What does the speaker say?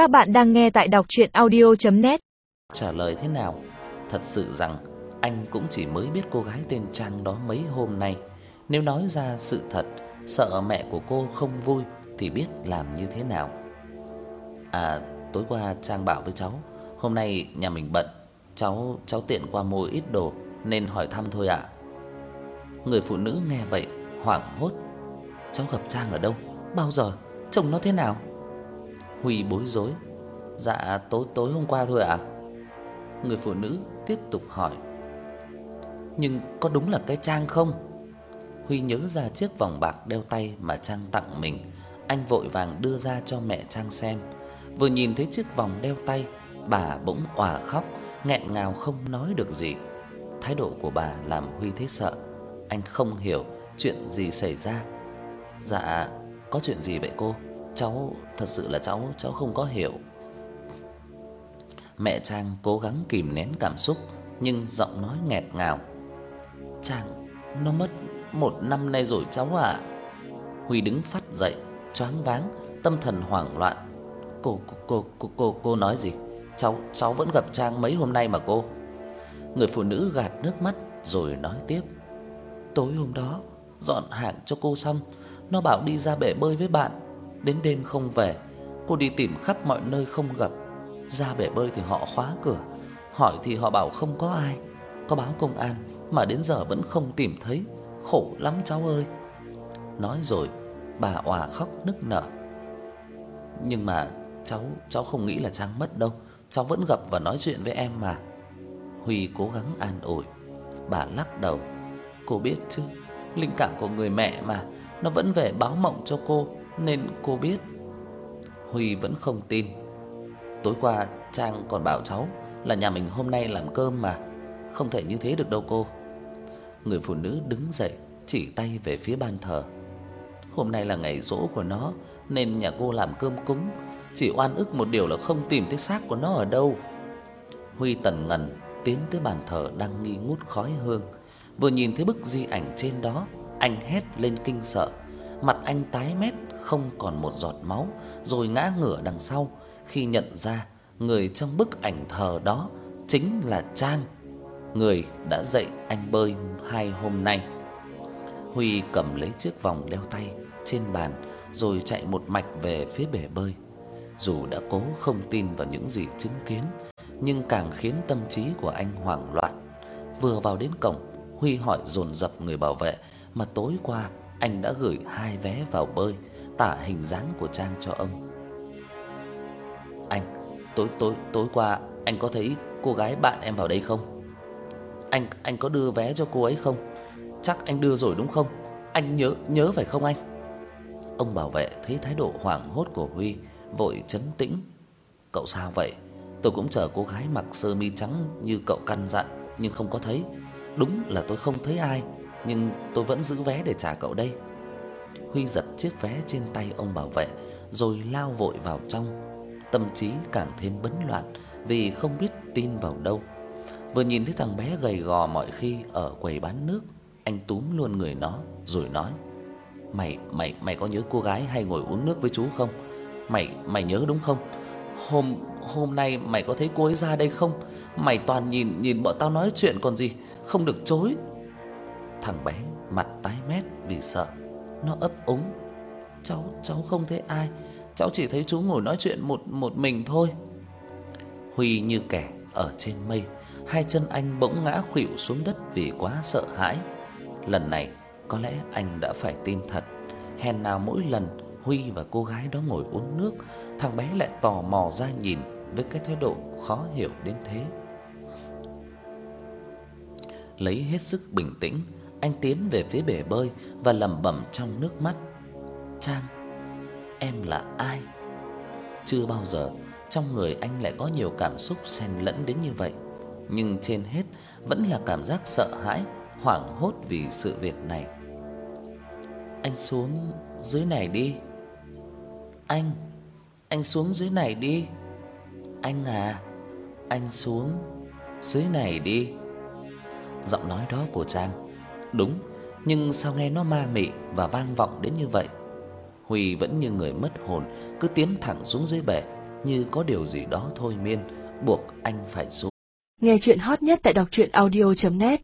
Các bạn đang nghe tại đọc audio net Trả lời thế nào? Thật sự rằng anh cũng chỉ mới biết cô gái tên Trang đó mấy hôm nay. Nếu nói ra sự thật, sợ mẹ của cô không vui thì biết làm như thế nào. À, tối qua Trang bảo với cháu, hôm nay nhà mình bận, cháu cháu tiện qua mua ít đồ nên hỏi thăm thôi ạ. Người phụ nữ nghe vậy hoảng hốt. Cháu gặp Trang ở đâu? Bao giờ? Chồng nó thế nào? Huy bối rối. Dạ tối tối hôm qua thôi ạ. Người phụ nữ tiếp tục hỏi. Nhưng có đúng là cái Trang không? Huy nhớ ra chiếc vòng bạc đeo tay mà Trang tặng mình, anh vội vàng đưa ra cho mẹ Trang xem. Vừa nhìn thấy chiếc vòng đeo tay, bà bỗng òa khóc, nghẹn ngào không nói được gì. Thái độ của bà làm Huy thấy sợ. Anh không hiểu chuyện gì xảy ra. Dạ, có chuyện gì vậy cô? Cháu thật sự là cháu cháu không có hiểu. Mẹ Trang cố gắng kìm nén cảm xúc nhưng giọng nói nghẹt ngào. "Trang, nó mất một năm nay rồi cháu ạ." Huy đứng phát dậy, choáng váng, tâm thần hoảng loạn. "Cô cô cô cô cô, cô nói gì? Cháu cháu vẫn gặp Trang mấy hôm nay mà cô." Người phụ nữ gạt nước mắt rồi nói tiếp. "Tối hôm đó dọn hàng cho cô xong, nó bảo đi ra bể bơi với bạn, đến đêm không về. Cô đi tìm khắp mọi nơi không gặp. Ra bể bơi thì họ khóa cửa, hỏi thì họ bảo không có ai. Có báo công an mà đến giờ vẫn không tìm thấy, khổ lắm cháu ơi." Nói rồi, bà òa khóc nức nở. Nhưng mà cháu cháu không nghĩ là Trang mất đâu, cháu vẫn gặp và nói chuyện với em mà. Huy cố gắng an ủi. Bà lắc đầu. Cô biết chứ, linh cảm của người mẹ mà, nó vẫn về báo mộng cho cô nên cô biết. Huy vẫn không tin. Tối qua Trang còn bảo cháu là nhà mình hôm nay làm cơm mà, không thể như thế được đâu cô. Người phụ nữ đứng dậy, chỉ tay về phía ban thờ. Hôm nay là ngày giỗ của nó nên nhà cô làm cơm cúng, chỉ oan ức một điều là không tìm thấy xác của nó ở đâu. Huy tần ngần tiến tới bàn thờ đang nghi ngút khói hương, vừa nhìn thấy bức di ảnh trên đó, anh hét lên kinh sợ, mặt anh tái mét không còn một giọt máu, rồi ngã ngửa đằng sau khi nhận ra người trong bức ảnh thờ đó chính là Trang, người đã dạy anh bơi hai hôm nay. Huy cầm lấy chiếc vòng đeo tay trên bàn rồi chạy một mạch về phía bể bơi. Dù đã cố không tin vào những gì chứng kiến, nhưng càng khiến tâm trí của anh hoảng loạn. Vừa vào đến cổng, Huy hỏi dồn dập người bảo vệ mà tối qua anh đã gửi hai vé vào bơi tả hình dáng của Trang cho ông. Anh, tối tối tối qua anh có thấy cô gái bạn em vào đây không? Anh anh có đưa vé cho cô ấy không? Chắc anh đưa rồi đúng không? Anh nhớ nhớ phải không anh? Ông bảo vệ thấy thái độ hoảng hốt của Huy, vội trấn tĩnh. Cậu sao vậy? Tôi cũng chờ cô gái mặc sơ mi trắng như cậu căn dặn nhưng không có thấy. Đúng là tôi không thấy ai, nhưng tôi vẫn giữ vé để trả cậu đây. Huy giật chiếc vé trên tay ông bảo vệ rồi lao vội vào trong. Tâm trí càng thêm bấn loạn vì không biết tin vào đâu. Vừa nhìn thấy thằng bé gầy gò mọi khi ở quầy bán nước, anh túm luôn người nó rồi nói: "Mày mày mày có nhớ cô gái hay ngồi uống nước với chú không? Mày mày nhớ đúng không? Hôm hôm nay mày có thấy cô ấy ra đây không? Mày toàn nhìn nhìn bọn tao nói chuyện còn gì, không được chối." Thằng bé mặt tái mét vì sợ, nó ấp úng. "Cháu cháu không thấy ai, cháu chỉ thấy chú ngồi nói chuyện một một mình thôi." Huy như kẻ ở trên mây, hai chân anh bỗng ngã khuỵu xuống đất vì quá sợ hãi. Lần này có lẽ anh đã phải tin thật, hèn nào mỗi lần Huy và cô gái đó ngồi uống nước, thằng bé lại tò mò ra nhìn với cái thái độ khó hiểu đến thế. Lấy hết sức bình tĩnh, anh tiến về phía bể bơi và lẩm bẩm trong nước mắt: "Trang, em là ai?" Chưa bao giờ trong người anh lại có nhiều cảm xúc xen lẫn đến như vậy, nhưng trên hết vẫn là cảm giác sợ hãi, hoảng hốt vì sự việc này. Anh xuống dưới này đi. Anh, anh xuống dưới này đi. Anh à, anh xuống dưới này đi. Giọng nói đó của Trang đúng, nhưng sao nghe nó ma mị và vang vọng đến như vậy? Huy vẫn như người mất hồn, cứ tiến thẳng xuống dưới bể. như có điều gì đó thôi miên buộc anh phải xuống. Nghe chuyện hot nhất tại đọc truyện audio net